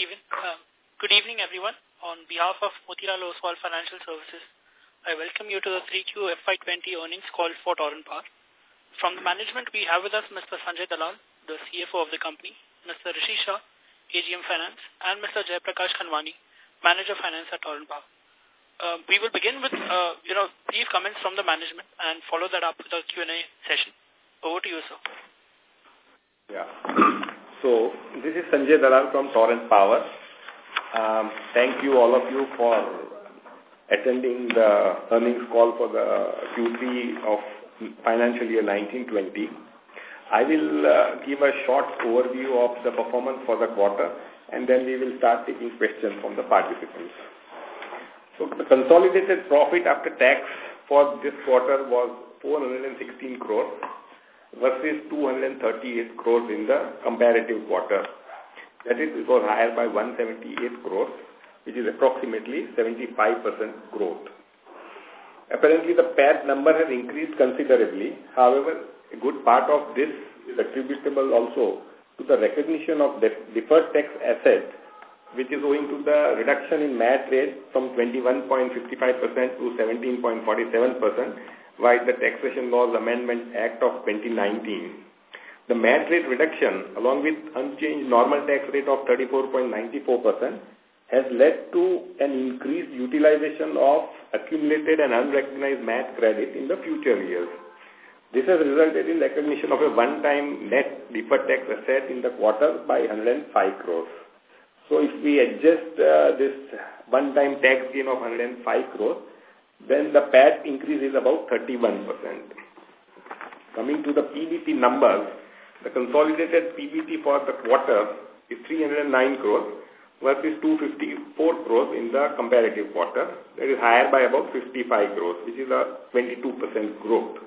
You, Uh, good evening, everyone. On behalf of Motilal Oswal Financial Services, I welcome you to the 3Q FY20 earnings call for Torrent Power. From the management, we have with us Mr. Sanjay Dalal, the CFO of the company, Mr. Rishi Shah, AGM Finance, and Mr. Jaiprakash Khanwani, Manager Finance at Torrent Power. Uh, we will begin with, uh, you know, brief comments from the management and follow that up with a Q&A session. Over to you, sir. Yeah. So, this is Sanjay Dalal from Torrent Power. Um, thank you all of you for attending the earnings call for the Q3 of financial year 1920. I will uh, give a short overview of the performance for the quarter and then we will start taking questions from the participants. So the consolidated profit after tax for this quarter was 416 crores versus 238 crores in the comparative quarter. That is, it was higher by 178 crores, which is approximately 75% growth. Apparently, the PAT number has increased considerably. However, a good part of this is attributable also to the recognition of deferred tax asset, which is owing to the reduction in MAT rate from 21.55% to 17.47% by the Taxation Laws Amendment Act of 2019. The MAT rate reduction, along with unchanged normal tax rate of 34.94%, has led to an increased utilization of accumulated and unrecognized MAT credit in the future years. This has resulted in recognition of a one-time net deferred tax asset in the quarter by 105 crores. So if we adjust uh, this one-time tax gain of 105 crores, then the PAT increase is about 31%. Coming to the PBT numbers, the consolidated PBT for the quarter is 309 crores versus 254 crores in the comparative quarter. That is higher by about 55 crores, which is a 22% growth.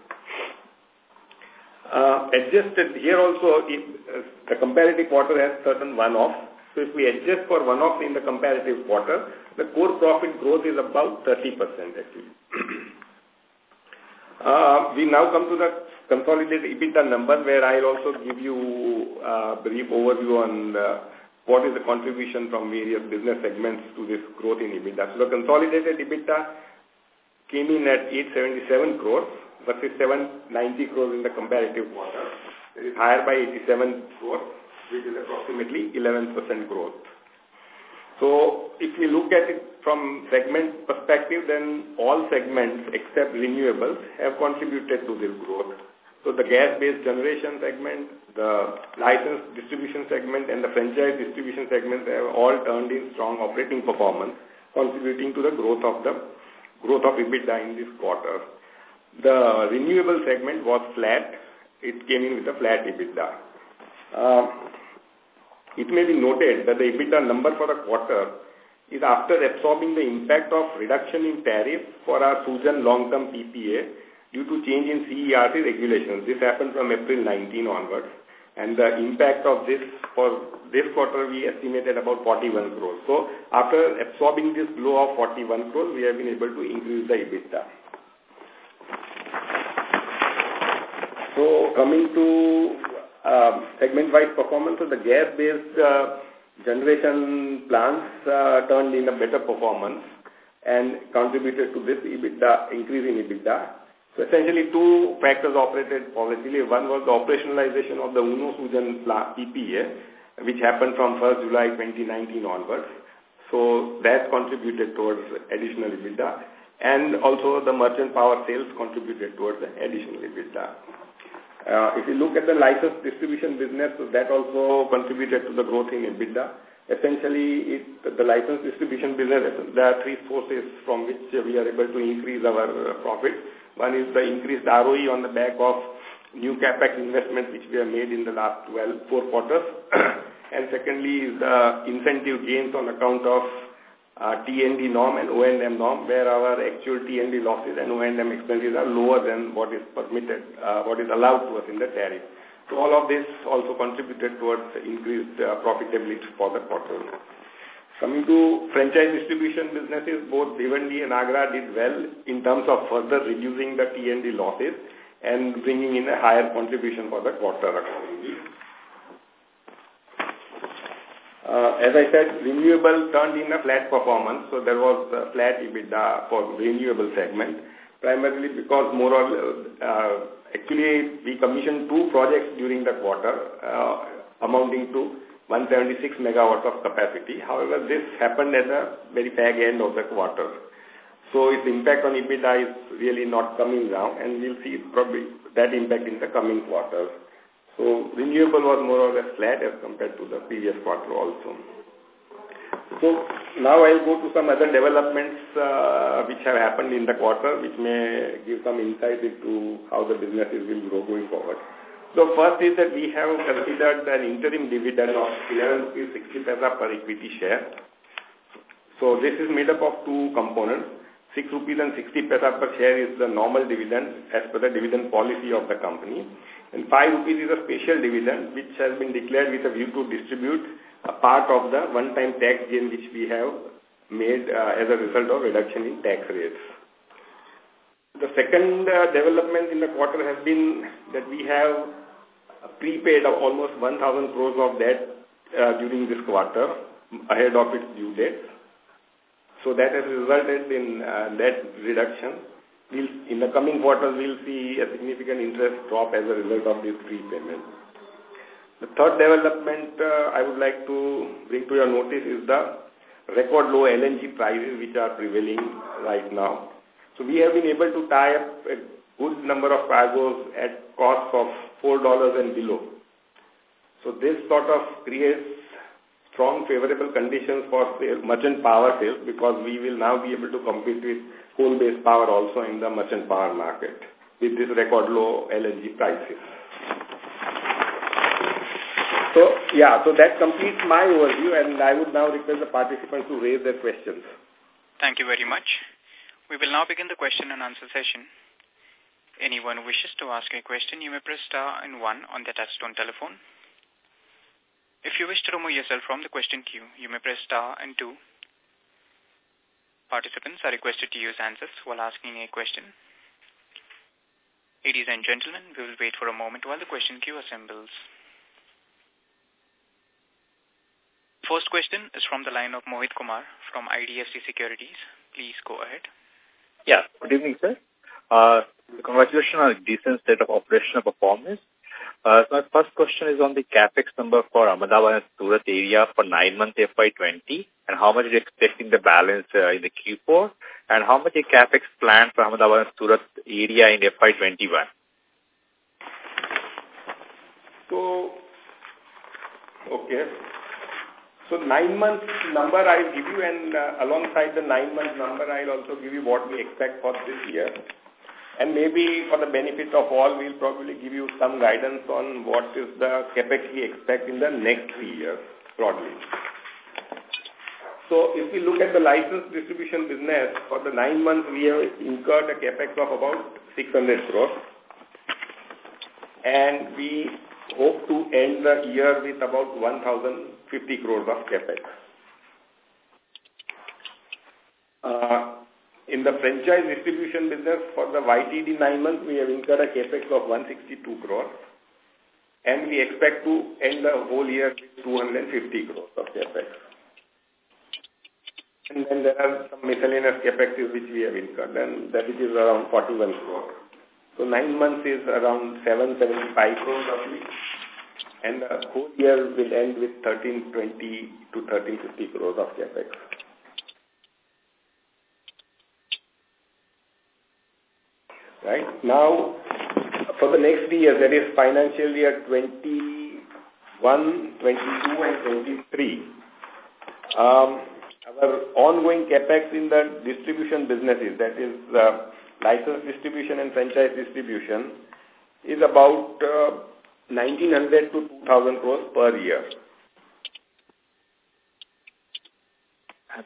Uh, adjusted here also, uh, the comparative quarter has certain one-off. So if we adjust for one-off in the comparative quarter, the core profit growth is about 30% actually. uh, we now come to the consolidated EBITDA number where I'll also give you a brief overview on uh, what is the contribution from various business segments to this growth in EBITDA. So the consolidated EBITDA came in at 877 crores versus 790 crores in the comparative quarter. It is higher by 87 crores, which is approximately 11% growth. So if we look at it from segment perspective, then all segments except renewables have contributed to this growth. So the gas-based generation segment, the license distribution segment, and the franchise distribution segment have all turned in strong operating performance, contributing to the growth of the growth of EBITDA in this quarter. The renewable segment was flat. It came in with a flat EBITDA. Uh, it may be noted that the EBITDA number for the quarter is after absorbing the impact of reduction in tariff for our Sugen long-term PPA due to change in CERC regulations. This happened from April 19 onwards. And the impact of this for this quarter, we estimated about 41 crores. So after absorbing this blow of 41 crores, we have been able to increase the EBITDA. So coming to segment-wise performance of the gas-based uh, generation plants uh, turned in a better performance and contributed to this EBITDA, increase in EBITDA. So essentially two factors operated positively. One was the operationalization of the Uno Sugen PPA, which happened from 1st July 2019 onwards. So that contributed towards additional EBITDA. And also the merchant power sales contributed towards the additional EBITDA. Uh, if you look at the license distribution business, that also contributed to the growth in EBITDA. Essentially, it, the license distribution business, there are three sources from which we are able to increase our profit. One is the increased ROE on the back of new capex investment which we have made in the last 12, four quarters. and secondly is the incentive gains on account of uh, norm and O&M norm where our actual T&D losses and O&M expenses are lower than what is permitted, uh, what is allowed to us in the tariff. So all of this also contributed towards increased uh, profitability for the quarter. Coming to franchise distribution businesses, both Bhiwandi and Agra did well in terms of further reducing the T&D losses and bringing in a higher contribution for the quarter. Uh, as I said, renewable turned in a flat performance, so there was a flat EBITDA for renewable segment, primarily because more or uh, actually we commissioned two projects during the quarter, uh, amounting to 176 megawatts of capacity. However, this happened at the very fag end of the quarter. So its impact on EBITDA is really not coming down, and we'll see probably that impact in the coming quarters. So renewable was more or less flat as compared to the previous quarter also. So now I'll go to some other developments uh, which have happened in the quarter, which may give some insight into how the businesses will grow going forward. So first is that we have considered an interim dividend of 11 rupees 60 paisa per equity share. So this is made up of two components. 6 rupees and 60 paisa per share is the normal dividend as per the dividend policy of the company. And 5 rupees is a special dividend which has been declared with a view to distribute a part of the one-time tax gain which we have made uh, as a result of reduction in tax rates. The second uh, development in the quarter has been that we have prepaid of almost 1,000 crores of debt uh, during this quarter ahead of its due date. So that has resulted in uh, debt reduction. We'll, in the coming quarters, we'll see a significant interest drop as a result of this prepayment. The third development uh, I would like to bring to your notice is the record low LNG prices which are prevailing right now. So we have been able to tie up a good number of cargoes at cost of $4 and below. So this sort of creates strong favorable conditions for merchant power sales because we will now be able to compete with coal-based power also in the merchant power market with this record low LNG prices. So, yeah, so that completes my overview and I would now request the participants to raise their questions. Thank you very much. We will now begin the question and answer session. Anyone who wishes to ask a question, you may press star and one on the touchtone telephone. If you wish to remove yourself from the question queue, you may press star and two. Participants are requested to use answers while asking a question. Ladies and gentlemen, we will wait for a moment while the question queue assembles. First question is from the line of Mohit Kumar from IDFC Securities. Please go ahead. Yeah, good evening, sir. Uh, congratulations on a decent state of operational performance. Uh, so my first question is on the capex number for Ahmedabad and Surat area for nine months FY20 and how much are you expecting the balance uh, in the Q4 and how much is capex planned for Ahmedabad and Surat area in FY21? So, okay. So nine months number I'll give you and uh, alongside the nine month number I'll also give you what we expect for this year. And maybe for the benefit of all, we'll probably give you some guidance on what is the capex we expect in the next three years, broadly. So if we look at the license distribution business, for the nine months we have incurred a capex of about 600 crores. And we hope to end the year with about 1,050 crores of capex. Uh, in the franchise distribution business for the YTD nine months, we have incurred a capex of 162 crores. And we expect to end the whole year with 250 crores of capex. And then there are some miscellaneous capex which we have incurred, and that is around 41 crores. So nine months is around 775 crores roughly. And the whole year will end with 1320 to 1350 crores of capex. Right? Now, for the next three years, that is financial year 21, 22 and 23, um, our ongoing capex in the distribution businesses, that is uh, license distribution and franchise distribution, is about uh, 1900 to 2000 crores per year.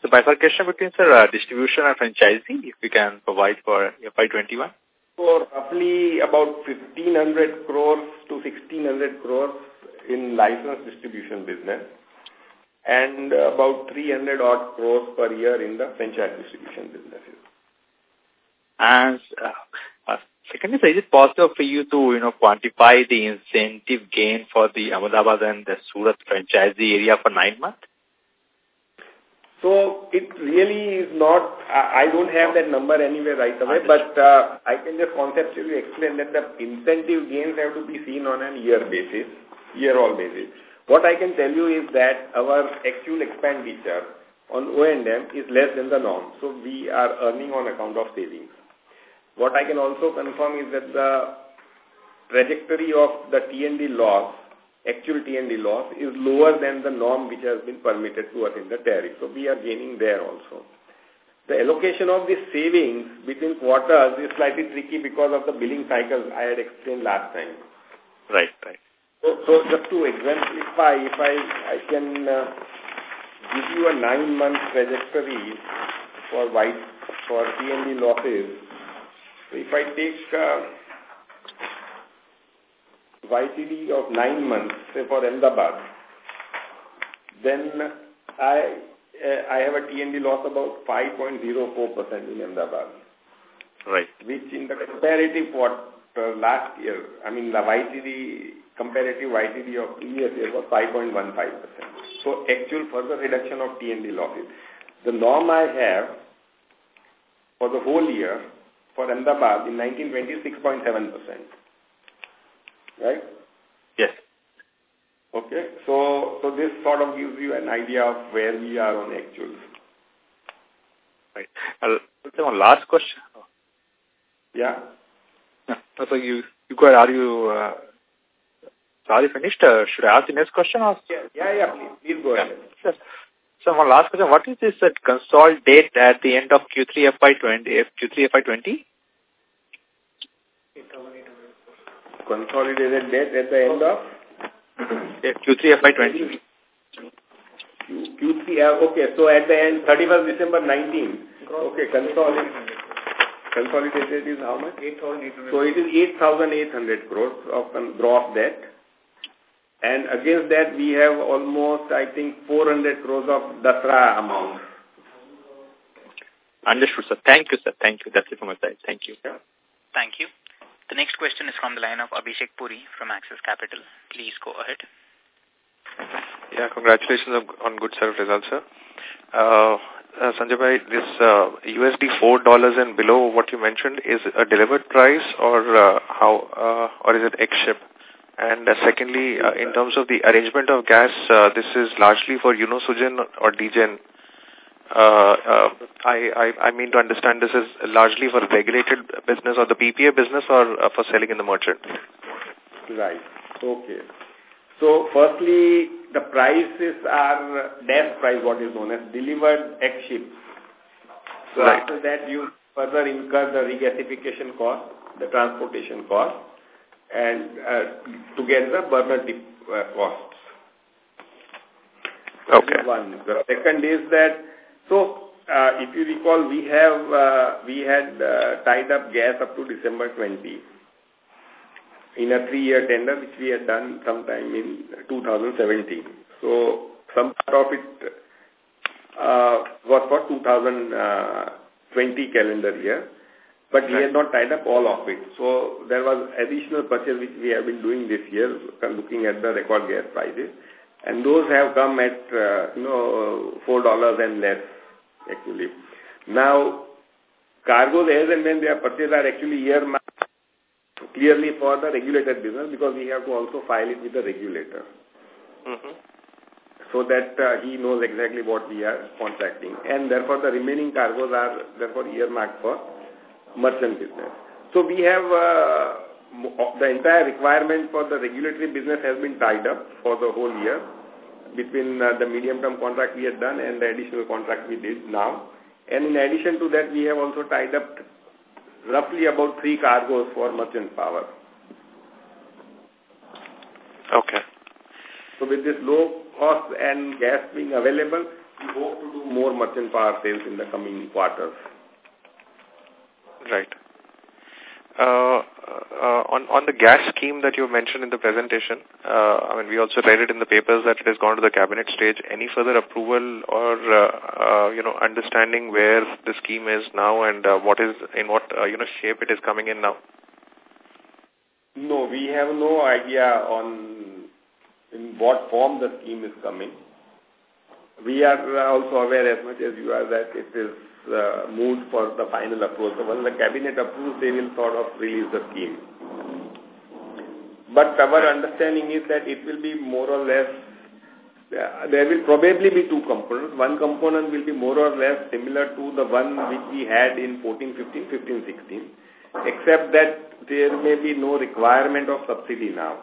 So bifurcation between sir, uh, distribution and franchising, if we can provide for FY21? So roughly about 1500 crores to 1600 crores in license distribution business and about 300 odd crores per year in the franchise distribution businesses. And uh, uh, secondly, is it possible for you to, you know, quantify the incentive gain for the Ahmedabad and the Surat franchisee area for nine months? So it really is not, I don't have that number anywhere right away, but uh, I can just conceptually explain that the incentive gains have to be seen on an year basis, year-all basis. What I can tell you is that our actual expenditure on O&M is less than the norm. So we are earning on account of savings. What I can also confirm is that the trajectory of the T&D loss actual T&D loss is lower than the norm which has been permitted to us in the tariff. So we are gaining there also. The allocation of the savings between quarters is slightly tricky because of the billing cycles I had explained last time. Right, right. So, so just to exemplify, if I, I can uh, give you a nine-month trajectory for white for T&D losses. So if I take uh, YTD of nine months, say for Ahmedabad, then I uh, I have a T&D loss about 5.04% in Ahmedabad. Right. Which in the comparative quarter last year, I mean the YTD, comparative YTD of previous year was 5.15%. So actual further reduction of T&D losses. The norm I have for the whole year for Ahmedabad in 1920 6.7% right? Yes. Okay, so so this sort of gives you an idea of where we are on actuals. Right. Uh, one last question. Yeah. So you you got are you uh, are you finished? Uh, should I ask the next question? Or? Yeah, yeah, yeah. Please, please go ahead. Sure. So one last question: What is this uh, consolidate at the end of Q3 FY20? Q3 FY20? Consolidated debt at the end of? Q3 FY20. Q3, uh, okay, so at the end, 31st December 19. Okay, consolidated. Consolidated is how much? 8,800. So it is 8,800 crores of gross debt. And against that, we have almost, I think, 400 crores of Dasra amount. Understood, sir. Thank you, sir. Thank you. That's it from my side. Thank you. Yeah. Thank you. The next question is from the line of Abhishek Puri from Axis Capital. Please go ahead. Yeah, congratulations on good set of results, sir. Uh, uh, Sanjay Bhai, this uh, USD $4 and below what you mentioned, is a delivered price or uh, how, uh, or is it ex-ship? And uh, secondly, uh, in terms of the arrangement of gas, uh, this is largely for UNOSUGEN or DGEN uh, uh, I, I, I mean to understand this is largely for regulated business or the PPA business or uh, for selling in the merchant? Right. Okay. So, firstly, the prices are DES price, what is known as delivered ex-ship. So, right. after that, you further incur the regasification cost, the transportation cost, and uh, to get the burner tip uh, costs. Okay. One. The second is that so, uh, if you recall, we have uh, we had uh, tied up gas up to December 20 in a three-year tender, which we had done sometime in 2017. So, some part of it uh, was for 2020 calendar year, but we had not tied up all of it. So, there was additional purchase which we have been doing this year, looking at the record gas prices, and those have come at, uh, you know, $4 and less actually. Now, cargoes as and when they are purchased are actually earmarked clearly for the regulated business because we have to also file it with the regulator. Mm -hmm. So that uh, he knows exactly what we are contracting. And therefore the remaining cargoes are therefore earmarked for merchant business. So we have uh, the entire requirement for the regulatory business has been tied up for the whole year between uh, the medium-term contract we had done and the additional contract we did now. And in addition to that, we have also tied up roughly about three cargoes for merchant power. Okay. So with this low cost and gas being available, we hope to do more merchant power sales in the coming quarters. Right. Uh, uh, on on the gas scheme that you mentioned in the presentation, uh, I mean, we also read it in the papers that it has gone to the cabinet stage. Any further approval or, uh, uh, you know, understanding where the scheme is now and uh, what is, in what, uh, you know, shape it is coming in now? No, we have no idea on in what form the scheme is coming. we are also aware as much as you are that it is uh, moved for the final approval. Once the cabinet approves, they will sort of release the scheme. But our understanding is that it will be more or less, uh, there will probably be two components. One component will be more or less similar to the one which we had in 14, 15, 15, 16, except that there may be no requirement of subsidy now.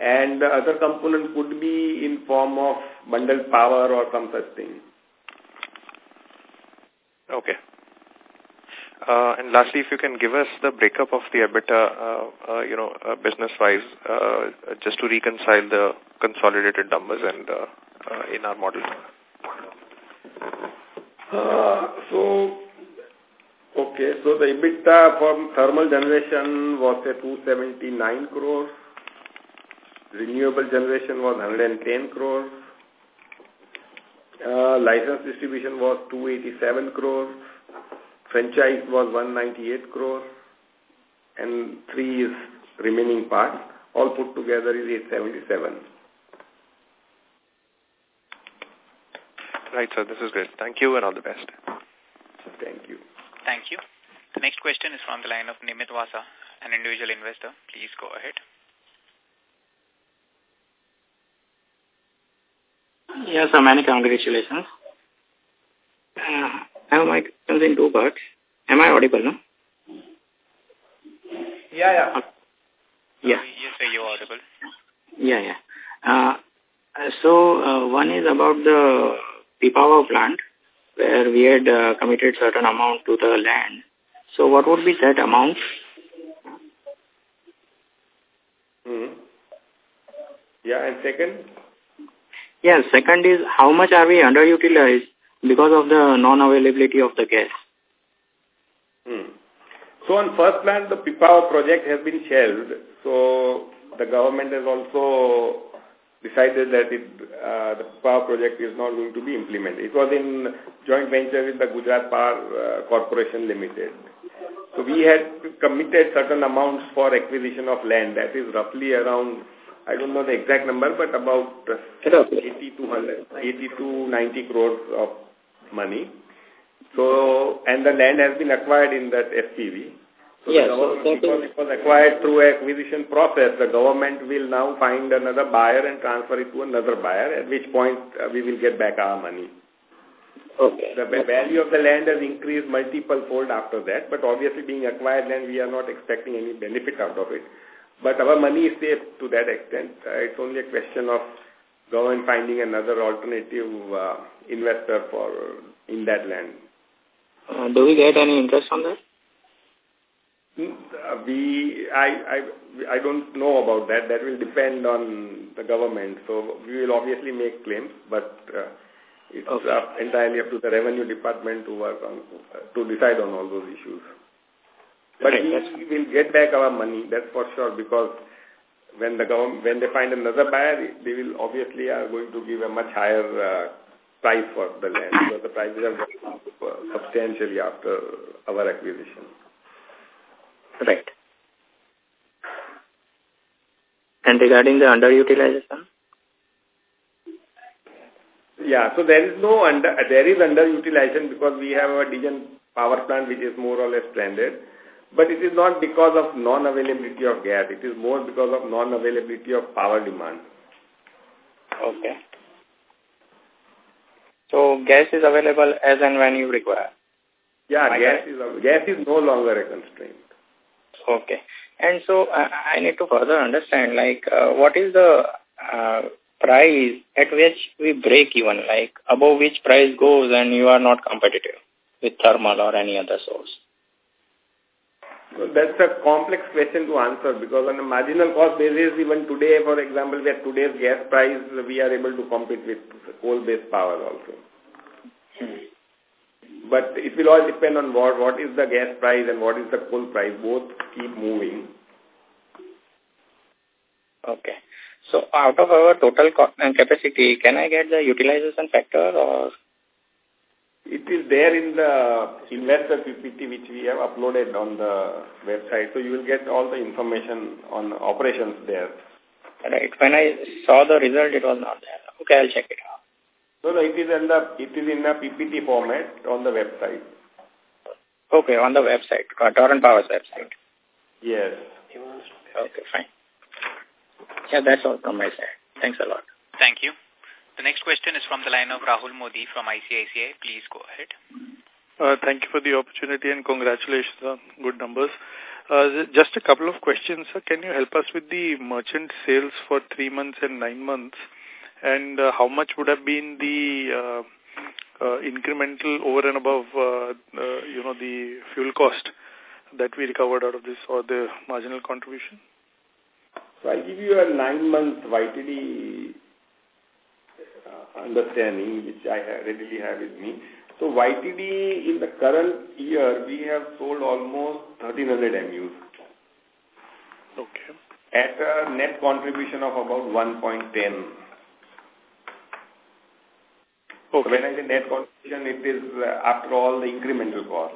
And the other component could be in form of bundled power or some such thing. Okay. Uh, and lastly, if you can give us the breakup of the EBITDA, uh, uh, you know, uh, business-wise, uh, just to reconcile the consolidated numbers and uh, uh, in our model. Uh, so, okay, so the EBITDA from thermal generation was a 279 crores. Renewable generation was 110 crores. Uh, license distribution was 287 crores. Franchise was 198 crores. And three is remaining part. All put together is 877. Right, sir. This is great. Thank you and all the best. Thank you. Thank you. The next question is from the line of Nimit Vasa, an individual investor. Please go ahead. Yes, sir. Many congratulations. Uh, I have my questions in two parts. Am I audible, no? Yeah, yeah. Yeah. Yes, sir, you're audible. Yeah, yeah. Uh, so, uh, one is about the Pipavav plant, where we had uh, committed certain amount to the land. So, what would be that amount? Hmm. Yeah, and second? Yeah, second is how much are we underutilized because of the non-availability of the gas? Hmm. So on first plant, the Pipavav project has been shelved. So the government has also decided that it, uh, the power project is not going to be implemented. It was in joint venture with the Gujarat Power uh, Corporation Limited. So we had committed certain amounts for acquisition of land. That is roughly around, I don't know the exact number, but about 80 to 100, 80 to 90 crores of money. So, and the land has been acquired in that SPV. So yes, so so because it was acquired through acquisition process, the government will now find another buyer and transfer it to another buyer, at which point uh, we will get back our money. Okay. The value of the land has increased multiple fold after that, but obviously being acquired land, we are not expecting any benefit out of it. But our money is safe to that extent. Uh, it's only a question of government finding another alternative uh, investor for in that land. Uh, do we get any interest on that? Uh, we, I, I, I don't know about that. That will depend on the government. So we will obviously make claims, but uh, it's Okay. up entirely up to the revenue department to work on, uh, to decide on all those issues. But we will get back our money, that's for sure, because when the government, when they find another buyer, they will obviously are going to give a much higher uh, price for the land, because the prices have gone up uh, substantially after our acquisition. Right. And regarding the underutilization? Yeah, so there is no under, there is underutilization because we have a DGen power plant which is more or less stranded. But it is not because of non-availability of gas. It is more because of non-availability of power demand. Okay. So gas is available as and when you require. Yeah, My gas is gas is no longer a constraint. Okay. And so uh, I need to further understand, like, uh, what is the uh, price at which we break even, like, above which price goes and you are not competitive with thermal or any other source? That's a complex question to answer because on a marginal cost basis, even today, for example, at today's gas price, we are able to compete with coal-based power also. But it will all depend on what, what is the gas price and what is the coal price. Both keep moving. Okay. So out of our total capacity, can I get the utilization factor or? It is there in the investor PPT which we have uploaded on the website. So you will get all the information on operations there. Right. When I saw the result, it was not there. Okay, I'll check it out. No, no, it is in the it is in the PPT format on the website. Okay, on the website, Torrent Power's website. Yes. Okay, fine. Yeah, that's all from my side. Thanks a lot. Thank you. The next question is from the line of Rahul Modi from ICICI. Please go ahead. Uh, thank you for the opportunity and congratulations on good numbers. Uh, just a couple of questions. Sir. Can you help us with the merchant sales for three months and nine months? And uh, how much would have been the uh, uh, incremental over and above, uh, uh, you know, the fuel cost that we recovered out of this or the marginal contribution? So I'll give you a nine-month YTD understanding, which I readily have with me. So YTD in the current year, we have sold almost 1300 MUs. Okay. At a net contribution of about 1.10. Okay. So when I say net contribution, it is uh, after all the incremental cost.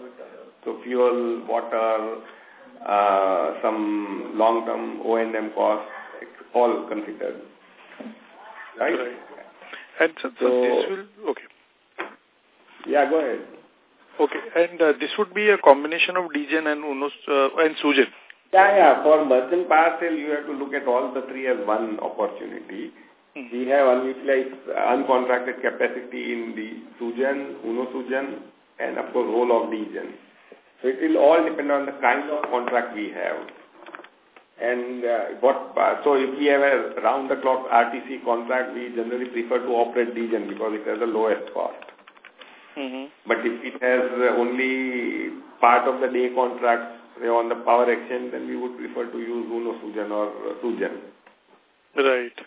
So fuel, water, uh, some long-term O&M costs, all considered. Right? right. And so, so, this will, okay. Yeah, go ahead. Okay, and uh, this would be a combination of DGen and UNOS uh, and SUGEN. Yeah, yeah. For merchant power sale, you have to look at all the three as one opportunity. Hmm. We have unutilized, uncontracted capacity in the SUGEN, UNO SUGEN, and of course, role of DGen. So it will all depend on the kind of contract we have. And uh, what uh, so if we have a round-the-clock RTC contract, we generally prefer to operate DGen because it has the lowest cost. Mm -hmm. But if it has only part of the day contracts say, on the power exchange, then we would prefer to use Uno Sugen or uh, Sugen. Right.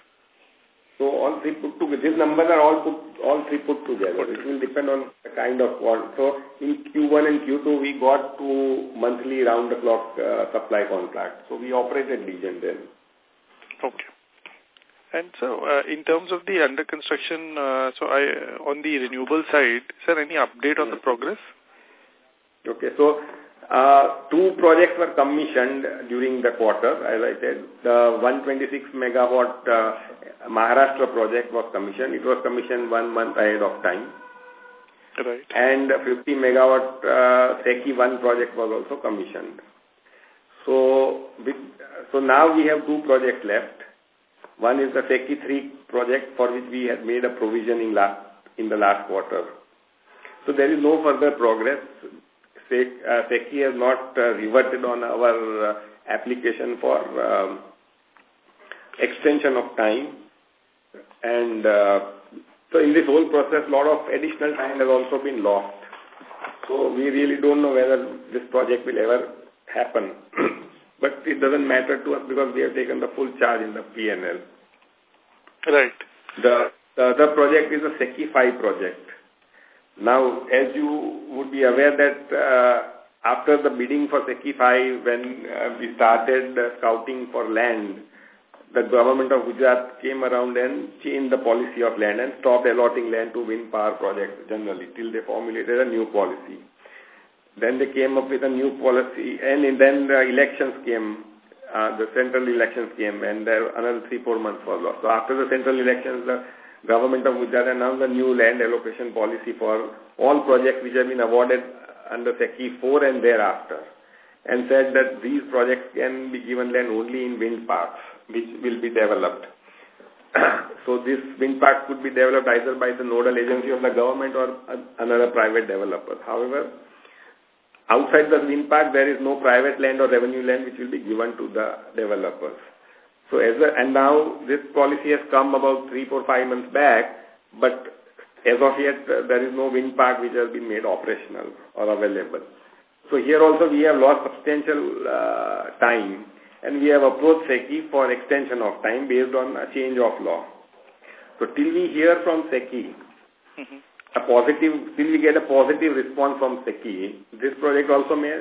So all three put together, these numbers are all put, all three put together. It will depend on the kind of what. So in Q1 and Q2, we got to monthly round-the-clock uh, supply contract. So we operated DGen then. Okay. And so, uh, in terms of the under construction, uh, so I on the renewable side, is there any update on the progress? Okay, so uh, two projects were commissioned during the quarter, as I said. The 126 megawatt uh, Maharashtra project was commissioned. It was commissioned one month ahead of time. Right. And 50 megawatt uh, SECI 1 project was also commissioned. So, with, so now we have two projects left. One is the SECI 3 project for which we had made a provision in, last, in the last quarter. So there is no further progress SECI uh, has not uh, reverted on our uh, application for um, extension of time. And so in this whole process, a lot of additional time has also been lost. So we really don't know whether this project will ever happen. but it doesn't matter to us because we have taken the full charge in the PNL. Right. The, the other project is a SECI 5 project. Now, as you would be aware that uh, after the bidding for SECI 5, when uh, we started uh, scouting for land, the government of Gujarat came around and changed the policy of land and stopped allotting land to wind power projects generally till they formulated a new policy. Then they came up with a new policy and then the elections came, uh, the central elections came and there another three, four months was lost. So after the central elections, the Government of Gujarat announced a new land allocation policy for all projects which have been awarded under SECI 4 and thereafter and said that these projects can be given land only in wind parks which will be developed. so this wind park could be developed either by the nodal agency of the government or another private developer. However, outside the wind park there is no private land or revenue land which will be given to the developers. So as a, and now this policy has come about three, four, five months back, but as of yet uh, there is no wind park which has been made operational or available. So here also we have lost substantial uh, time and we have approached SECI for extension of time based on a change of law. So till we hear from SECI, mm -hmm. a positive, till we get a positive response from SECI, this project also may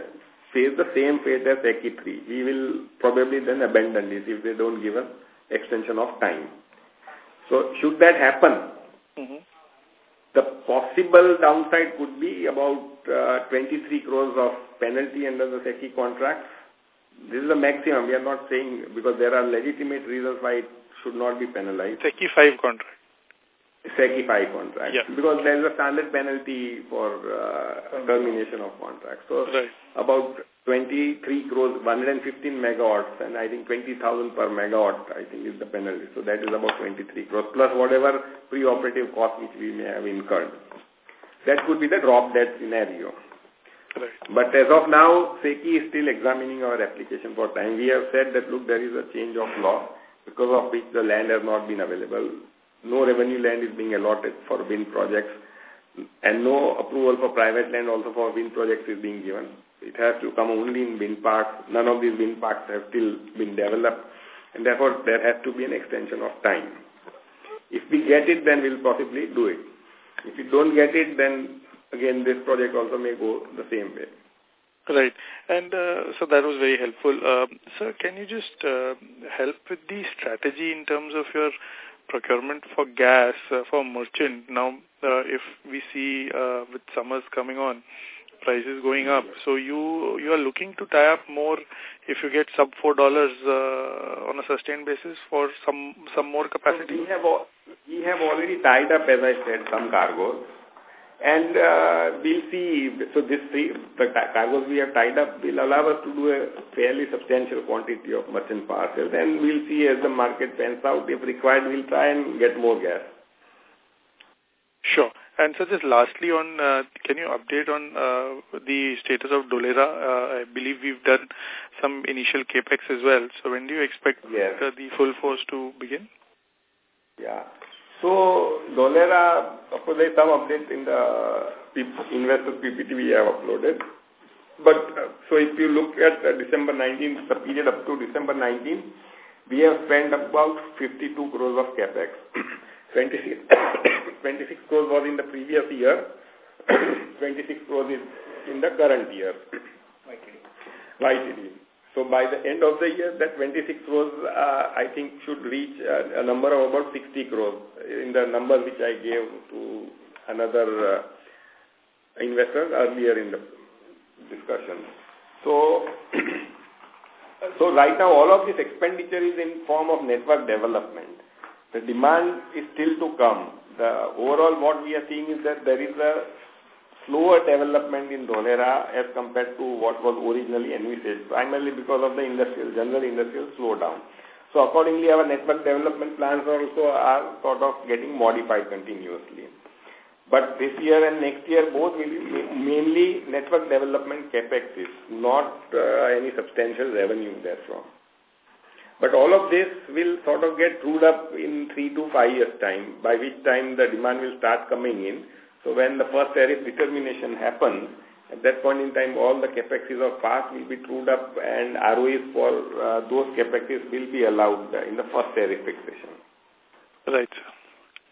face the same fate as SECI 3. We will probably then abandon this if they don't give us extension of time. So should that happen, mm -hmm. the possible downside could be about uh, 23 crores of penalty under the SECI contracts. This is the maximum. We are not saying because there are legitimate reasons why it should not be penalized. SECI 5 contract. SECI 5 contract. Yeah. Because there is a standard penalty for uh, termination of contract. So right. about 23 crores, 115 megawatts, and I think 20,000 per megawatt, I think is the penalty. So that is about 23 crores, plus whatever pre-operative cost which we may have incurred. That could be the drop dead scenario. Right. But as of now, SECI is still examining our application for time. We have said that, look, there is a change of law because of which the land has not been available. No revenue land is being allotted for wind projects and no approval for private land also for wind projects is being given. It has to come only in wind parks. None of these wind parks have still been developed and therefore there has to be an extension of time. If we get it, then we'll possibly do it. If we don't get it, then again this project also may go the same way. Right. And uh, so that was very helpful. Uh, sir, can you just uh, help with the strategy in terms of your procurement for gas uh, for merchant? Now, uh, if we see uh, with summers coming on, prices going up, so you you are looking to tie up more if you get sub $4 uh, on a sustained basis for some some more capacity? So we, have, we have already tied up, as I said, some cargoes. And uh, we'll see, so this three, the cargoes we have tied up will allow us to do a fairly substantial quantity of merchant parcels and we'll see as the market pans out. If required, we'll try and get more gas. Sure. And so just lastly on, uh, can you update on uh, the status of Dholera? Uh, I believe we've done some initial capex as well. So when do you expect yes. the full force to begin? Yeah. So, Dholera, of course, there is some update in the investor PPT we have uploaded. But, uh, so if you look at uh, December 19, the period up to December 19, we have spent about 52 crores of capex. 26, 26 crores was in the previous year. 26 crores is in the current year. YTD. YTD. So by the end of the year, that 26 crores, uh, I think, should reach uh, a number of about 60 crores in the number which I gave to another uh, investor earlier in the discussion. So, so right now, all of this expenditure is in form of network development. The demand is still to come. The overall what we are seeing is that there is a slower development in Dholera as compared to what was originally envisaged, primarily because of the industrial, general industrial slowdown. So accordingly, our network development plans also are sort of getting modified continuously. But this year and next year, both will be mainly network development capex is, not uh, any substantial revenue therefrom. But all of this will sort of get trued up in three to five years' time, by which time the demand will start coming in so when the first tariff determination happens, at that point in time, all the capexes of past will be trued up and ROEs for uh, those capexes will be allowed in the first tariff fixation. Right.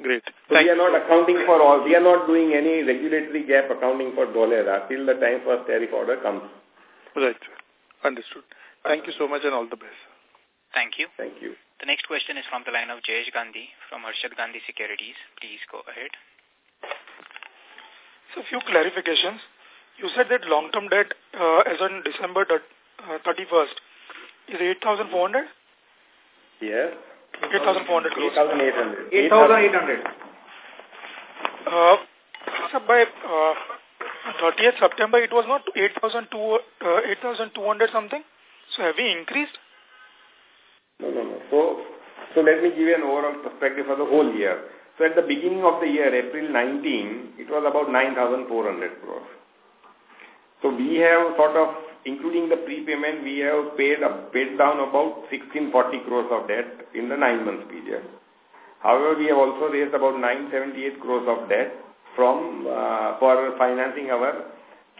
Great. So Thank we are not accounting for all, we are not doing any regulatory gap accounting for Dholera till the time first tariff order comes. Right. Understood. Thank you so much and all the best. Thank you. Thank you. The next question is from the line of Jayesh Gandhi from Arshad Gandhi Securities. Please go ahead. So, few clarifications. You said that long-term debt uh, as on December uh, 31st is 8,400? Yes. 8,400 crores. 8,800. 8,800. Uh, so by uh, 30th September, it was not 8,200 uh, something? So have we increased? No, no, no. So, so let me give you an overall perspective for the whole year. So at the beginning of the year, April 19, it was about 9,400 crores. So we have sort of, including the prepayment, we have paid up, paid down about 1640 crores of debt in the nine months period. However, we have also raised about 978 crores of debt from uh, for financing our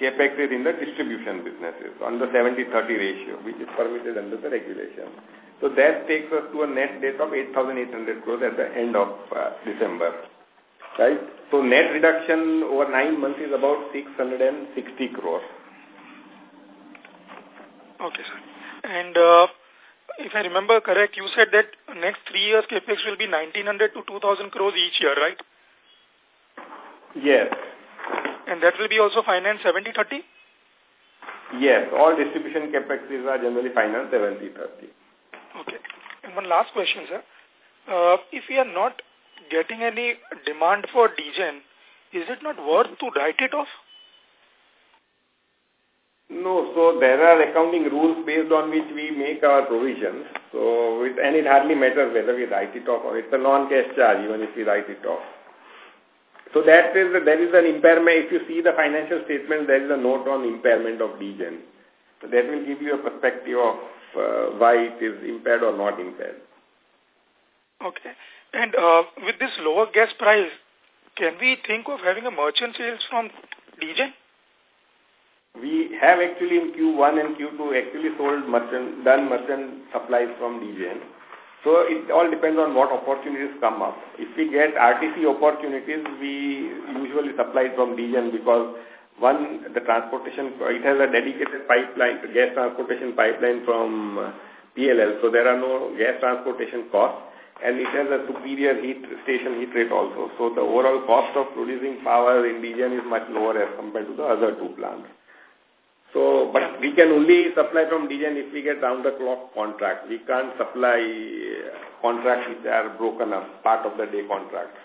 capex in the distribution businesses on the 70-30 ratio, which is permitted under the regulation. So that takes us to a net debt of 8,800 crores at the end of uh, December. Right? So net reduction over nine months is about 660 crores. Okay, sir. And uh, if I remember correct, you said that next three years capex will be 1900 to 2000 crores each year, right? Yes. And that will be also financed 70-30? Yes, all distribution capexes are generally financed 70-30. Okay. And one last question, sir. Uh, if we are not getting any demand for DGen, is it not worth to write it off? No, so there are accounting rules based on which we make our provisions. So, it, and it hardly matters whether we write it off or it's a non-cash charge even if we write it off. So that is, there is an impairment. If you see the financial statement, there is a note on impairment of DGen. So that will give you a perspective of uh, why it is impaired or not impaired. Okay. And uh, with this lower gas price, can we think of having a merchant sales from DGen? We have actually in Q1 and Q2 actually sold merchant, done merchant supplies from DGen. So it all depends on what opportunities come up. If we get RTC opportunities, we usually supply from DGen because one, the transportation, it has a dedicated pipeline, gas transportation pipeline from uh, PLL, so there are no gas transportation costs and it has a superior heat station heat rate also. So the overall cost of producing power in DGen is much lower as compared to the other two plants. So, but we can only supply from DGen if we get round-the-clock contract. We can't supply uh, contracts which are broken up, part of the day contracts.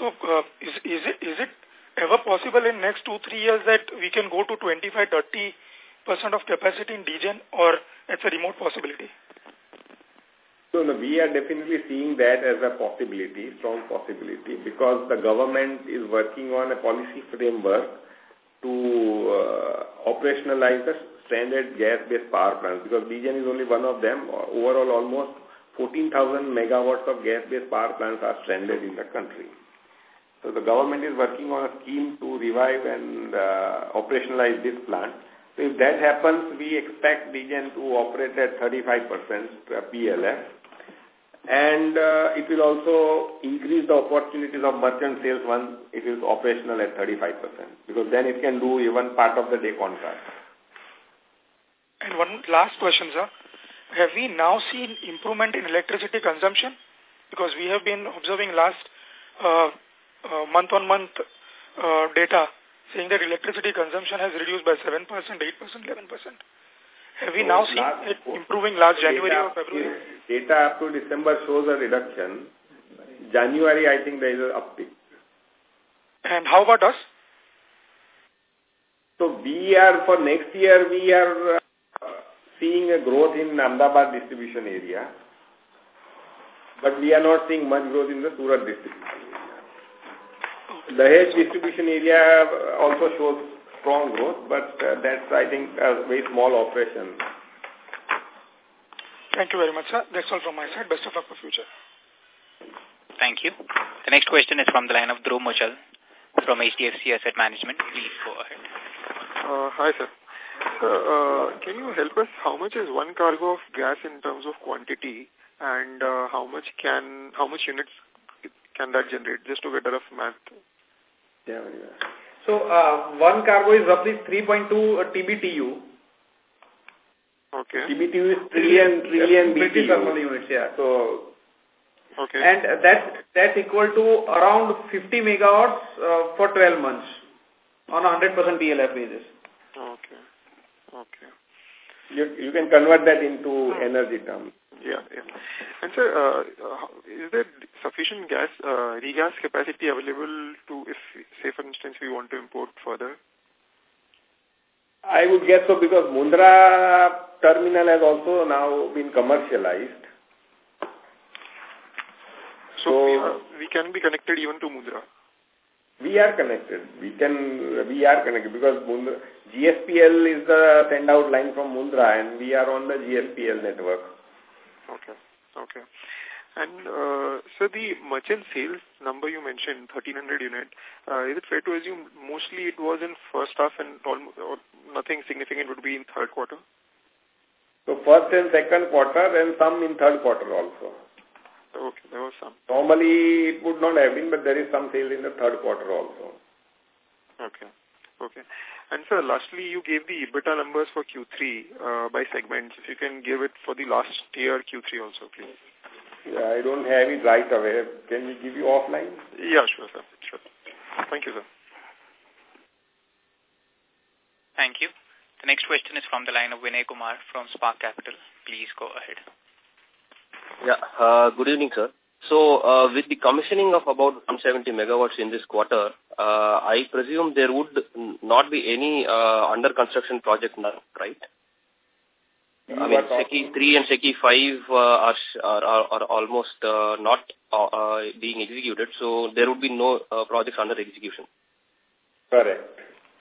So, uh, is, is, it, is it ever possible in next two, three years that we can go to 25, 30% of capacity in DGen or it's a remote possibility? So no, we are definitely seeing that as a possibility, strong possibility, because the government is working on a policy framework to uh, operationalize the standard gas-based power plants because DGen is only one of them. Overall, almost 14,000 megawatts of gas-based power plants are stranded in the country. So the government is working on a scheme to revive and uh, operationalize this plant. So if that happens, we expect DGen to operate at 35% uh, PLF and uh, it will also increase the opportunities of merchant sales once it is operational at 35%, because then it can do even part of the day contract. And one last question, sir. Have we now seen improvement in electricity consumption? Because we have been observing last uh, month-on-month uh, data saying that electricity consumption has reduced by 7%, 8%, 11%. Have we so now seen it improving last January or February? Data up to December shows a reduction. January, I think there is an uptick. And how about us? So we are, for next year, we are uh, seeing a growth in Ahmedabad distribution area. But we are not seeing much growth in the Surat distribution. The Dahej distribution area also shows strong growth, but uh, that's, I think, a very small operation. Thank you very much, sir. That's all from my side. Best of luck for future. Thank you. The next question is from the line of Dhruv Muchhal from HDFC Asset Management. Please go ahead. Uh, hi, sir. Sir, uh, can you help us? How much is one cargo of gas in terms of quantity, and uh, how much can how much units can that generate? Just to get a rough math. Yeah, yeah. So uh, one cargo is roughly 3.2 TBTU. Okay. TBTU is trillion, trillion BTU. thermal units, yeah. So, okay. And that, that's equal to around 50 megawatts uh, for 12 months on a 100% PLF basis. Okay. Okay. You, you can convert that into energy terms. Yeah, yeah. And sir, uh, uh, is there sufficient gas, uh, regas capacity available to, if, say for instance, we want to import further? I would guess so because Mundra terminal has also now been commercialized. So, so we, are, we can be connected even to Mundra? We are connected. We can, we are connected because Mundra, GSPL is the send out line from Mundra and we are on the GSPL network. Okay. Okay. And, uh, so the merchant sales number you mentioned, 1300 unit, uh, is it fair to assume mostly it was in first half and all, or nothing significant would be in third quarter? So first and second quarter and some in third quarter also. Okay, there was some. Normally it would not have been, but there is some sales in the third quarter also. Okay. Okay. And sir, lastly, you gave the EBITDA numbers for Q3 uh, by segments. If you can give it for the last year Q3 also, please. Yeah, I don't have it right away. Can we give you offline? Yeah, sure, sir. Sure. Thank you, sir. Thank you. The next question is from the line of Vinay Kumar from Spark Capital. Please go ahead. Yeah. Uh, good evening, sir. So, uh, with the commissioning of about 170 megawatts in this quarter, I presume there would not be any uh, under construction project now, right? I mean, SECI 3 and SECI 5 uh, are, are, are almost uh, not uh, uh, being executed, so there would be no uh, projects under execution. Correct.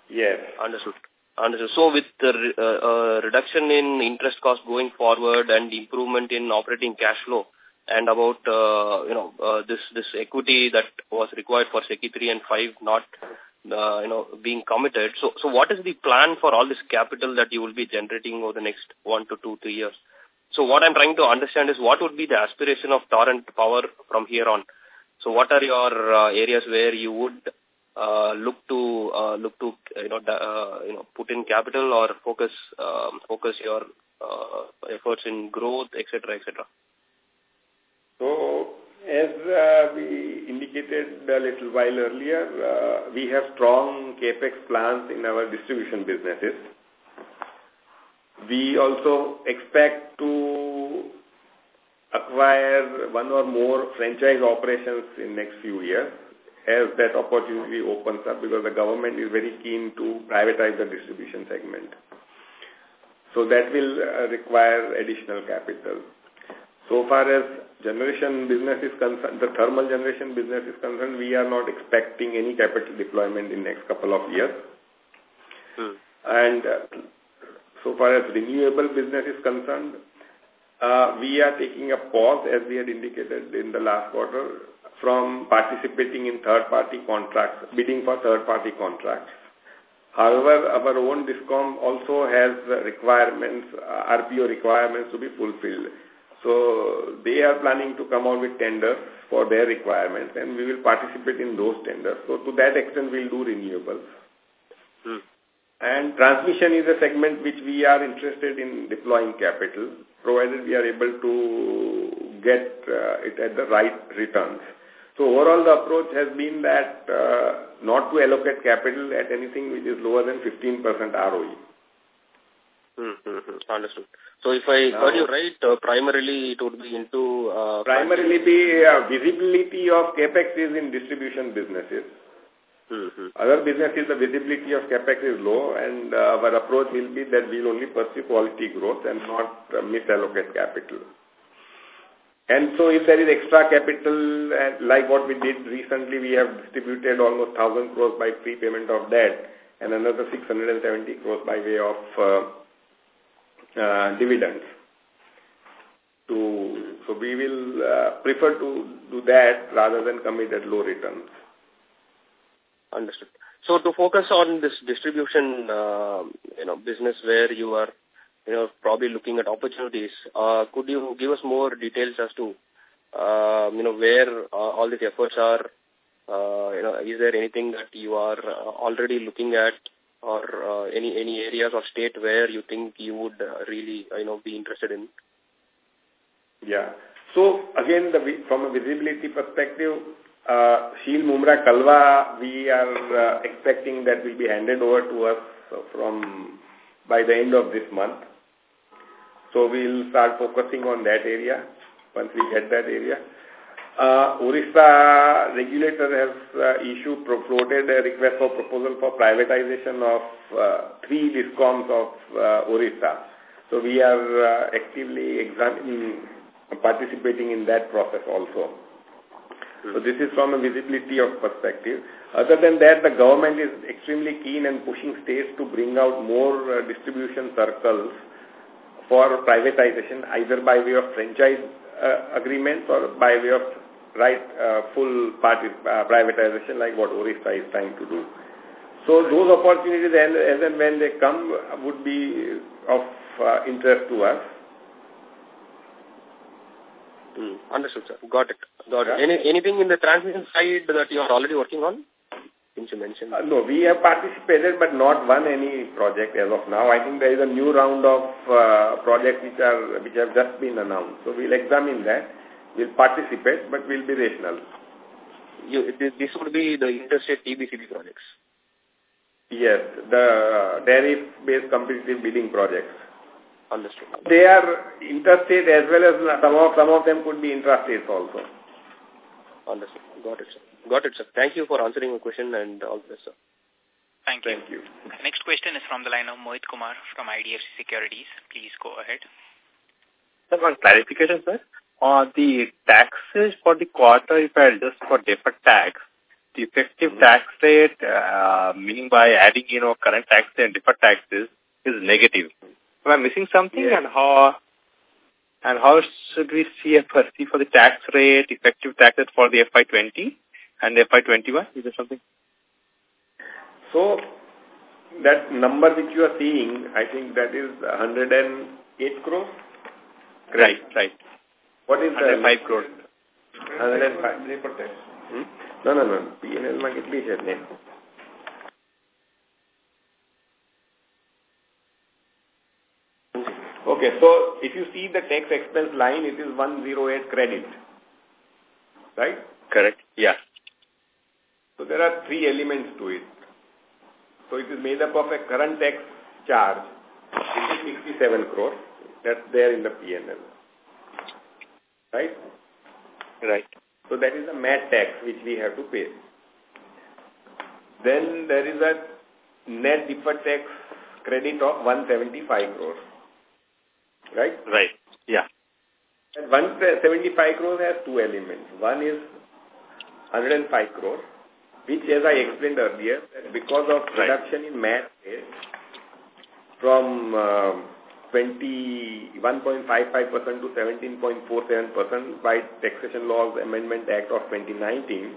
Yes. Understood. Understood. So with the uh, uh, reduction in interest cost going forward and improvement in operating cash flow, and about uh, you know uh, this this equity that was required for SECI 3 and 5 not uh, you know, being committed. So, so what is the plan for all this capital that you will be generating over the next one to two, three years? So what I'm trying to understand is what would be the aspiration of Torrent Power from here on? So what are your uh, areas where you would uh, look to uh, look to you know uh, you know put in capital or focus um, focus your uh, efforts in growth, etc., etc. So as uh, we indicated a little while earlier, uh, we have strong capex plans in our distribution businesses. We also expect to acquire one or more franchise operations in next few years as that opportunity opens up because the government is very keen to privatize the distribution segment. So that will uh, require additional capital. So far as generation business is concerned, the thermal generation business is concerned, we are not expecting any capital deployment in next couple of years. Hmm. And uh, so far as renewable business is concerned, uh, we are taking a pause, as we had indicated in the last quarter, from participating in third-party contracts, bidding for third-party contracts. However, our own DISCOM also has requirements, uh, RPO requirements to be fulfilled. So they are planning to come out with tenders for their requirements and we will participate in those tenders. So to that extent we'll do renewables. Hmm. And transmission is a segment which we are interested in deploying capital, provided we are able to get uh, it at the right returns. So overall the approach has been that uh, not to allocate capital at anything which is lower than 15% ROE. Understood. So if I heard you right, uh, primarily it would be into... Uh, primarily the uh, visibility of capex is in distribution businesses. Mm -hmm. Other businesses, the visibility of capex is low and uh, our approach will be that we'll only pursue quality growth and not uh, misallocate capital. And so if there is extra capital, uh, like what we did recently, we have distributed almost 1,000 crores by prepayment of debt and another 670 crores by way of uh, dividends. To, so we will uh, prefer to do that rather than commit at low returns. Understood. So to focus on this distribution, uh, you know, business where you are, you know, probably looking at opportunities, uh, could you give us more details as to, uh, you know, where uh, all these efforts are? Uh, you know, is there anything that you are uh, already looking at or uh, any any areas of state where you think you would uh, really you know be interested in? Yeah. So again, the from a visibility perspective, uh, Mumbra Kalwa, we are uh, expecting that will be handed over to us from by the end of this month. So we'll start focusing on that area once we get that area. Uh, Orissa regulator has uh, issued, floated a request for proposal for privatization of uh, three discoms of uh, Orissa. So we are uh, actively examining, participating in that process also. So this is from a visibility of perspective. Other than that, the government is extremely keen and pushing states to bring out more uh, distribution circles for privatization, either by way of franchise agreements or by way of right uh, full party, uh, privatization like what Orissa is trying to do. So those opportunities and, as and when they come would be of uh, interest to us. Mm, understood, sir. Got it. Got yeah. it. Any, anything in the transmission side that you are already working on? Since you mentioned. Uh, no, we have participated but not won any project as of now. I think there is a new round of uh, projects which are which have just been announced. So we'll examine that We will participate, but we will be rational. You, this would be the interstate TBCB projects. Yes, the tariff-based competitive bidding projects. Understood. They are interstate as well as some of, some of them could be intrastate also. Understood. Got it, sir. Got it, sir. Thank you for answering my question and all this, sir. Thank you. Thank you. Next question is from the line of Mohit Kumar from IDFC Securities. Please go ahead. Sir, one clarification, sir. On the taxes for the quarter, if I adjust for deferred tax, the effective mm -hmm. tax rate, uh, meaning by adding, you know, current tax and deferred taxes, is negative. Am I missing something? And how and how should we see a see for the tax rate, effective tax rate for the FY20 and FY21? Is there something? So that number which you are seeing, I think that is 108 crores? Correct. Right, right. What is 105 crores. 105. Hmm? No, no, no. PNL market kitni hai? Okay, so if you see the tax expense line, it is 108 credit. Right? Correct. Yeah. So there are three elements to it. So it is made up of a current tax charge, which is 67 crore. That's there in the PNL. Right? Right. So that is the MAT tax which we have to pay. Then there is a net deferred tax credit of 175 crores. Right? Right. Yeah. And 175 crores has two elements. One is 105 crores, which as I explained earlier, because of right. reduction in MAT rate from uh, 21.55% to 17.47% by Taxation Laws Amendment Act of 2019,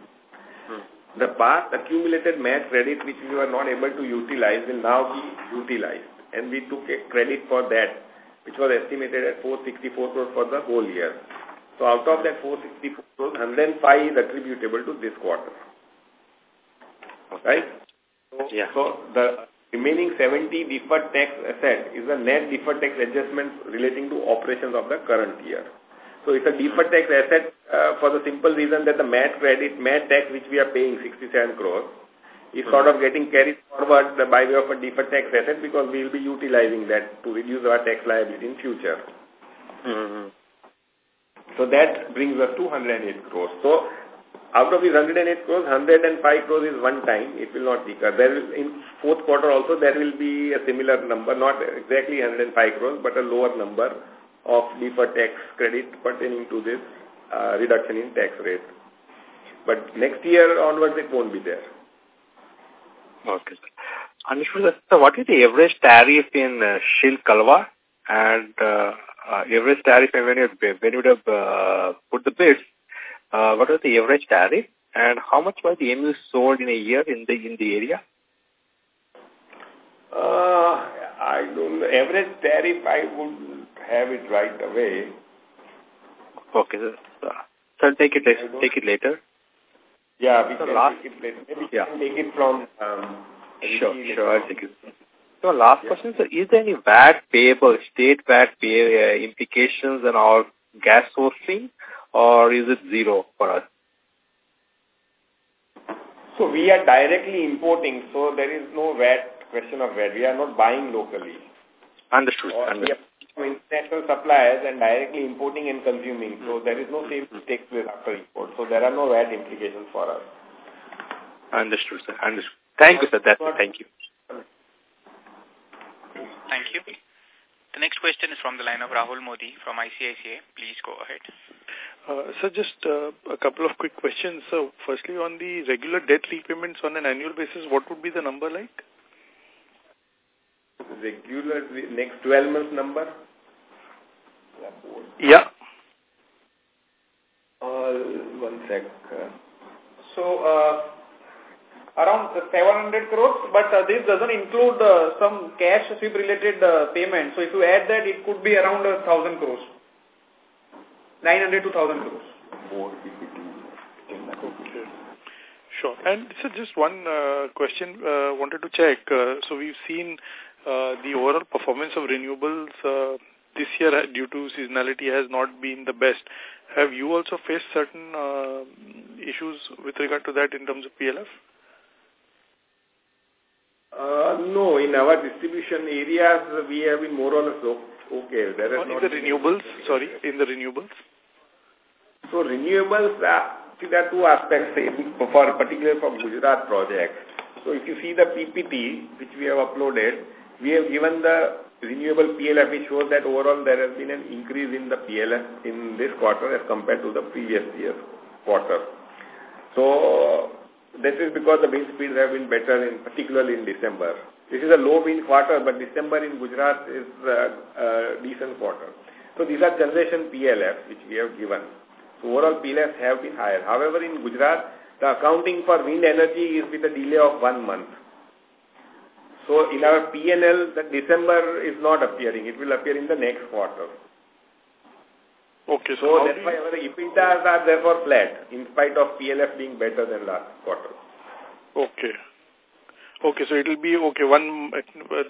hmm. the past accumulated MAT credit which we were not able to utilize will now be utilized. And we took a credit for that which was estimated at 464 crores for the whole year. So out of that 464 crores, 105 is attributable to this quarter. Right? So, yeah. so the remaining 70 deferred tax asset is a net deferred tax adjustment relating to operations of the current year. So it's a deferred tax asset uh, for the simple reason that the MAT credit, MAT tax which we are paying 67 crores, is sort of getting carried forward by way of a deferred tax asset because we will be utilizing that to reduce our tax liability in future. Mm -hmm. So that brings us to 108 crores. So out of these 108 crores, 105 crores is one time. It will not recur. There will, in fourth quarter also there will be a similar number, not exactly 105 crores, but a lower number of deferred tax credit pertaining to this uh, reduction in tax rate. But next year onwards it won't be there. Okay. Understood. So what is the average tariff in uh, Shil Kalwa and uh, uh, average tariff when you, when you would have uh, put the bids, uh, what was the average tariff and how much was the MU sold in a year in the in the area? Uh, I don't know. Average tariff, I would have it right away. Okay, sir. So, take it, take it later. Yeah, we so can last, take it later. Maybe yeah. take it from... Um, sure, sure, I'll take it. So last yeah. question, sir. Is there any VAT payable, state VAT pay, uh, implications in our gas sourcing or is it zero for us? So we are directly importing, so there is no VAT, question of VAT. We are not buying locally. Understood. Or Understood. international suppliers and directly importing and consuming. So there is no sales which takes place after import. So there are no VAT implications for us. Understood, sir. Understood. Thank you, sir. That's it. Thank you. Thank you. The next question is from the line of Rahul Modi from ICICI. Please go ahead. Uh, so just uh, a couple of quick questions. So firstly, on the regular debt repayments on an annual basis, what would be the number like? regular next 12 months number? Yeah. Uh, one sec. So, uh, around 700 crores, but uh, this doesn't include uh, some cash sweep related uh, payment. So if you add that, it could be around 1,000 crores. 900 to 1,000 crores. More Sure. And so just one uh, question uh, wanted to check. Uh, so we've seen uh, the overall performance of renewables uh, this year due to seasonality has not been the best. Have you also faced certain uh, issues with regard to that in terms of PLF? Uh, no, in our distribution areas, we have been more or less okay. There is in the renewables, sorry, in the renewables? So renewables, uh, see there are two aspects for particularly for Gujarat project. So if you see the PPT which we have uploaded, we have given the renewable PLF which shows that overall there has been an increase in the PLF in this quarter as compared to the previous year quarter. So this is because the wind speeds have been better in particularly in December. This is a low wind quarter, but December in Gujarat is a, a uh, decent quarter. So these are generation PLF which we have given. So overall PLFs have been higher. However, in Gujarat, the accounting for wind energy is with a delay of one month. So in our PNL, the December is not appearing. It will appear in the next quarter. Okay, so, so that's why our EBITDAs are therefore flat, in spite of PLF being better than last quarter. Okay. Okay, so it will be, okay, one,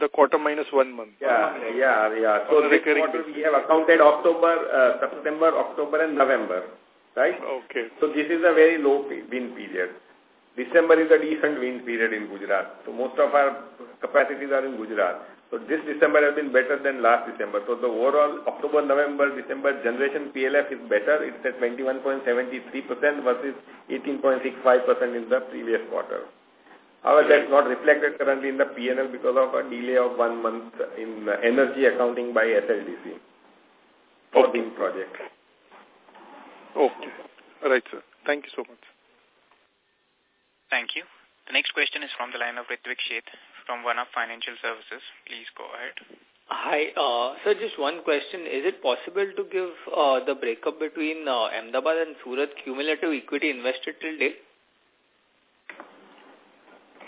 the quarter minus one month. Yeah, yeah, yeah. So this quarter we have accounted October, uh, September, October and November, right? Okay. So this is a very low wind period. December is a decent wind period in Gujarat. So most of our capacities are in Gujarat. So this December has been better than last December. So the overall October, November, December generation PLF is better. It's at 21.73% versus 18.65% in the previous quarter. However, that's not reflected currently in the PNL because of a delay of one month in energy accounting by SLDC for okay. the project. Okay. All right, sir. Thank you so much. Thank you. The next question is from the line of Ritvik Sheth from One Up Financial Services. Please go ahead. Hi, uh, sir, just one question. Is it possible to give uh, the breakup between uh, Ahmedabad and Surat cumulative equity invested till date?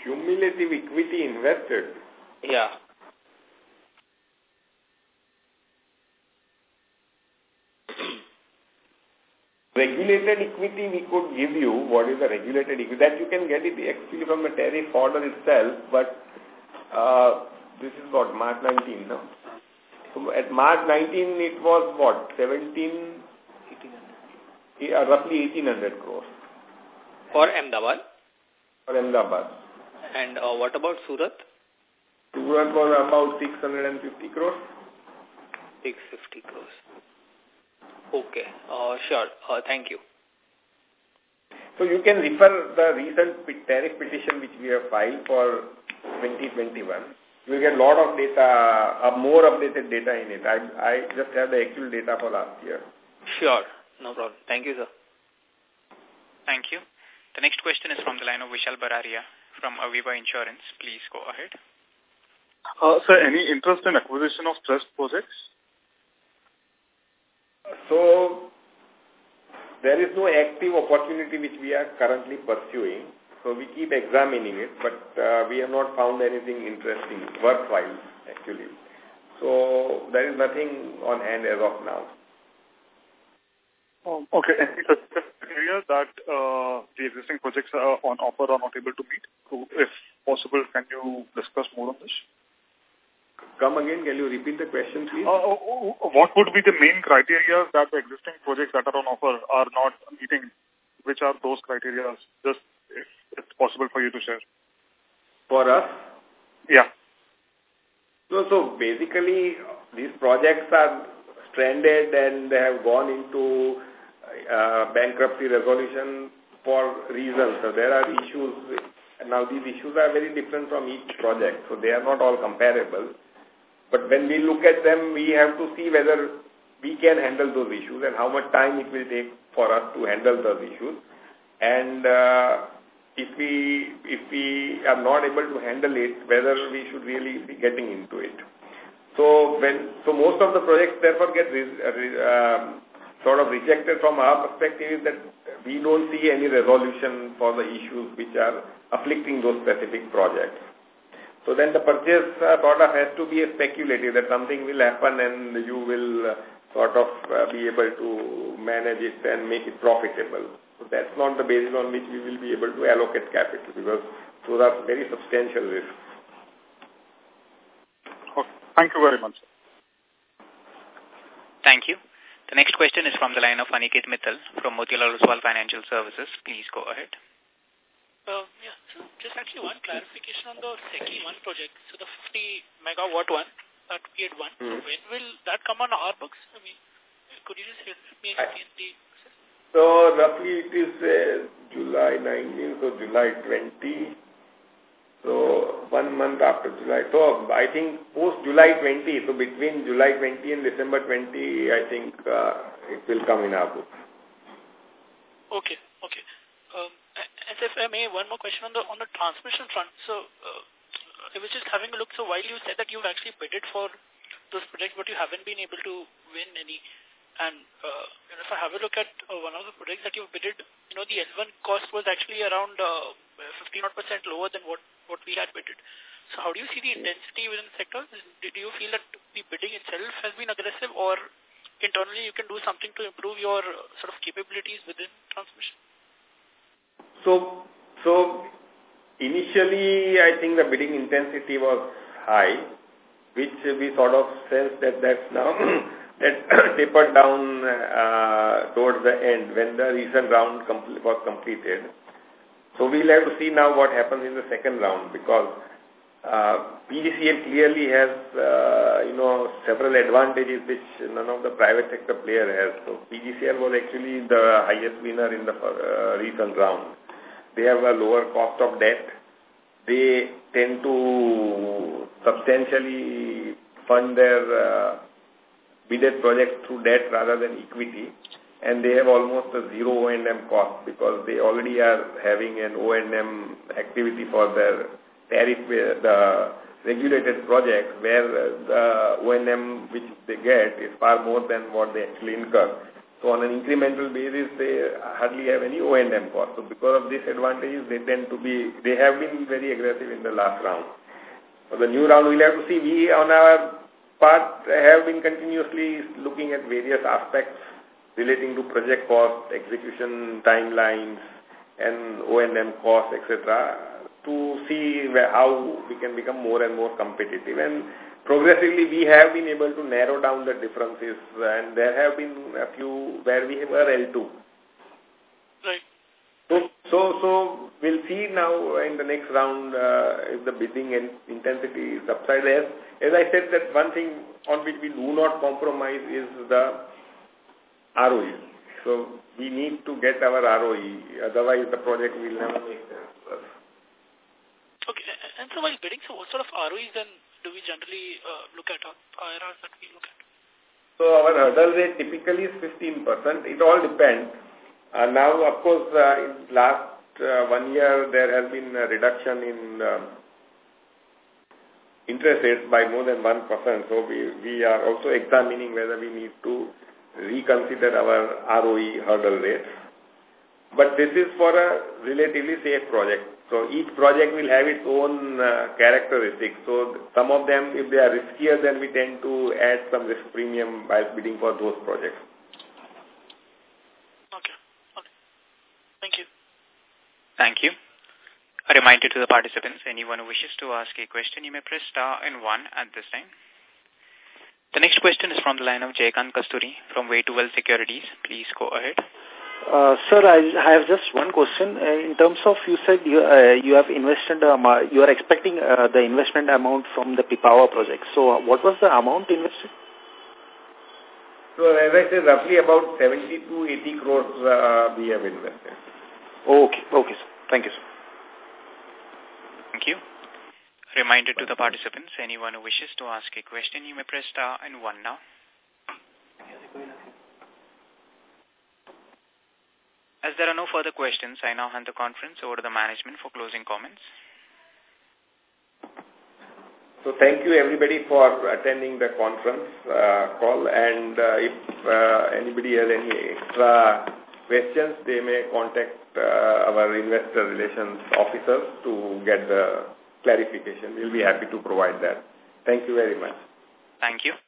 Cumulative equity invested? Yeah. regulated equity we could give you what is the regulated equity that you can get it actually from the tariff order itself but uh, this is what March 19 no? So at March 19 it was what 17 1800 uh, roughly 1800 crores. For Ahmedabad? For Ahmedabad. And uh, what about Surat? Surat was about 650 crores. 650 crores. Okay, uh, sure. Uh, thank you. So you can refer the recent tariff petition which we have filed for 2021. You get a lot of data, uh, more updated data in it. I, I just have the actual data for last year. Sure. No problem. Thank you, sir. Thank you. The next question is from the line of Vishal Bararia from Aviva Insurance. Please go ahead. Uh, sir, any interest in acquisition of trust projects? So, there is no active opportunity which we are currently pursuing. So we keep examining it, but uh, we have not found anything interesting, worthwhile actually. So there is nothing on hand as of now. Um, okay, any criteria that uh, the existing projects are on offer are not able to meet? So if possible, can you discuss more on this? Come again, can you repeat the question, please? Uh, what would be the main criteria that the existing projects that are on offer are not meeting? Which are those criteria? Just if it's possible for you to share. For us? Yeah. So, so basically, these projects are stranded and they have gone into uh, bankruptcy resolution for reasons. So there are issues. And now, these issues are very different from each project, so they are not all comparable. But when we look at them, we have to see whether we can handle those issues and how much time it will take for us to handle those issues. And uh, if we if we are not able to handle it, whether we should really be getting into it. So when so most of the projects therefore get re, uh, sort of rejected from our perspective is that we don't see any resolution for the issues which are afflicting those specific projects. So then the purchase uh, of has to be a speculative that something will happen and you will uh, sort of uh, be able to manage it and make it profitable. So that's not the basis on which we will be able to allocate capital because those are very substantial risks. Okay. Thank you very much. Thank you. The next question is from the line of Aniket Mittal from Motilal Oswal Financial Services. Please go ahead. Uh, yeah, so just actually one clarification on the SECI 1 project. So the 50 megawatt one, that we had won. Mm. So when will that come on our books? I mean, could you just help me explain the process? So roughly it is uh, July 19, so July 20. So one month after July. So I think post July 20, so between July 20 and December 20, I think uh, it will come in our books. Okay, okay. Um, and if I may, one more question on the on the transmission front. So uh, I was just having a look. So while you said that you've actually bidded for those projects, but you haven't been able to win any. And uh, you if I have a look at uh, one of the projects that you've bidded, you know, the L1 cost was actually around uh, 15 percent lower than what what we had bidded. So how do you see the intensity within the sector? Do you feel that the bidding itself has been aggressive, or internally you can do something to improve your uh, sort of capabilities within transmission? So, so initially, I think the bidding intensity was high, which we sort of sensed that that's now that tapered down uh, towards the end when the recent round was completed. So we'll have to see now what happens in the second round because uh, PGCL clearly has, uh, you know, several advantages which none of the private sector player has. So PGCL was actually the highest winner in the uh, recent round. They have a lower cost of debt. They tend to substantially fund their uh, bidded projects through debt rather than equity. And they have almost a zero O&M cost because they already are having an O&M activity for their tariff, uh, the regulated project where uh, the O&M which they get is far more than what they actually incur. So on an incremental basis, they hardly have any O&M cost. So because of these advantages, they tend to be, they have been very aggressive in the last round. For the new round, we'll have to see. We, on our part, have been continuously looking at various aspects relating to project cost, execution timelines, and O&M costs, etc to see where, how we can become more and more competitive. And progressively we have been able to narrow down the differences and there have been a few where we were L2. Right. So, so, so we'll see now in the next round uh, if the bidding and intensity subsides. As, as I said, that one thing on which we do not compromise is the ROE. So we need to get our ROE, otherwise the project will never make sense. Okay. And so while bidding, so what sort of ROEs then do we generally uh, look at, or IRRs that we look at? So our hurdle rate typically is 15%. It all depends. Uh, now, of course, uh, in last uh, one year, there has been a reduction in um, interest rates by more than 1%. So we, we are also examining whether we need to reconsider our ROE hurdle rate. But this is for a relatively safe project. So each project will have its own uh, characteristics. So some of them, if they are riskier, then we tend to add some risk premium by bidding for those projects. Okay. okay. Thank you. Thank you. A reminder to the participants, anyone who wishes to ask a question, you may press star and one at this time. The next question is from the line of Jaykant Kasturi from Way to Wealth Securities. Please go ahead. Uh, sir, I, have just one question. Uh, in terms of, you said you, uh, you have invested, um, you are expecting uh, the investment amount from the Pipavav project. So what was the amount invested? So as I said, roughly about 70 to 80 crores uh, we have invested. Okay, okay, sir. Thank you, sir. Thank you. Reminder to the participants, anyone who wishes to ask a question, you may press star and one now. As there are no further questions, I now hand the conference over to the management for closing comments. So thank you everybody for attending the conference uh, call and uh, if uh, anybody has any extra questions, they may contact Uh, our investor relations officers to get the clarification. We'll be happy to provide that. Thank you very much. Thank you.